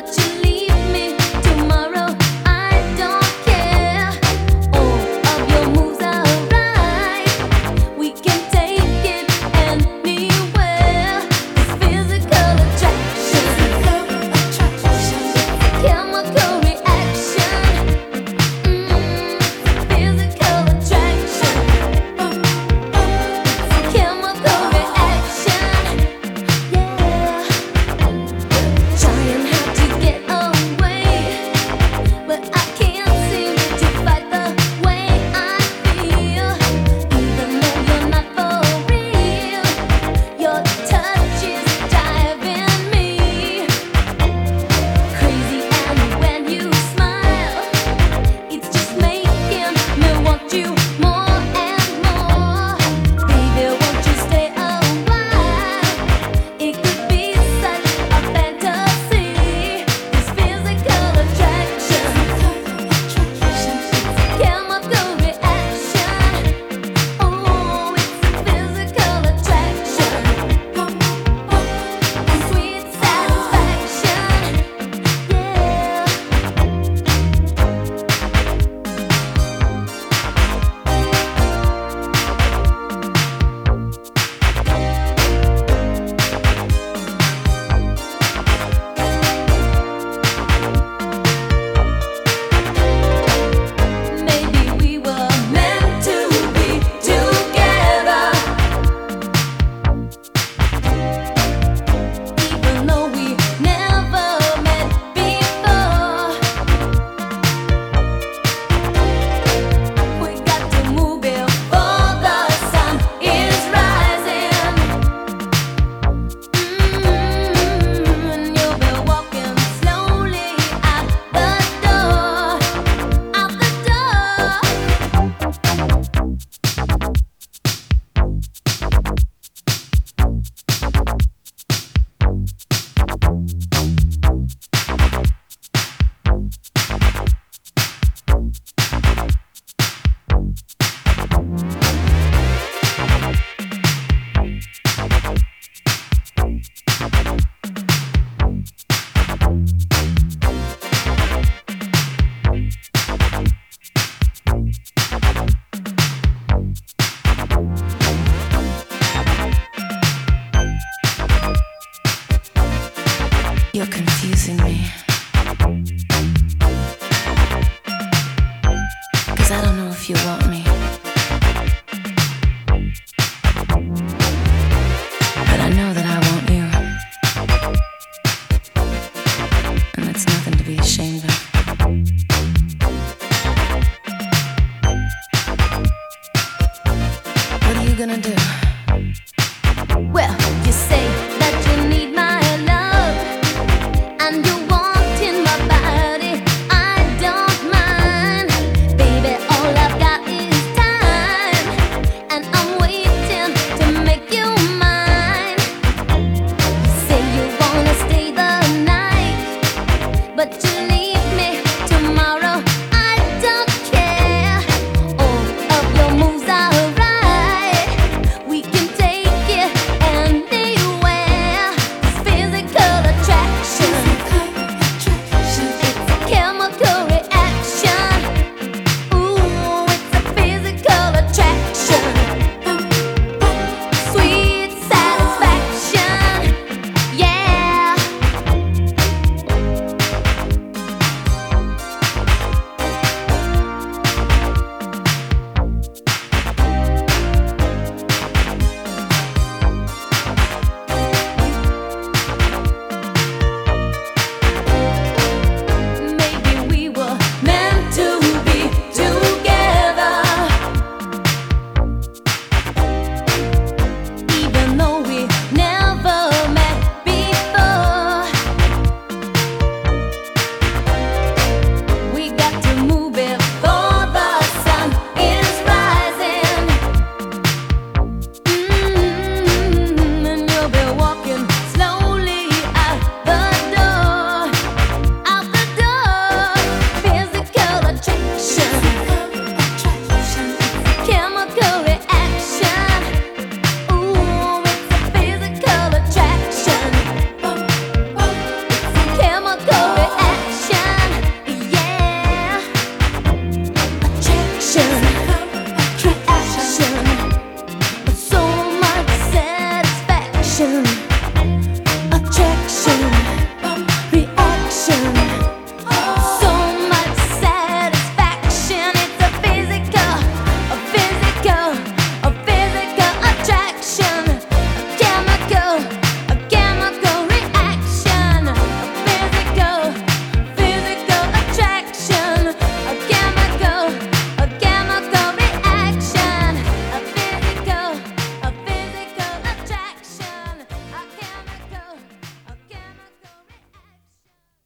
but you if you want.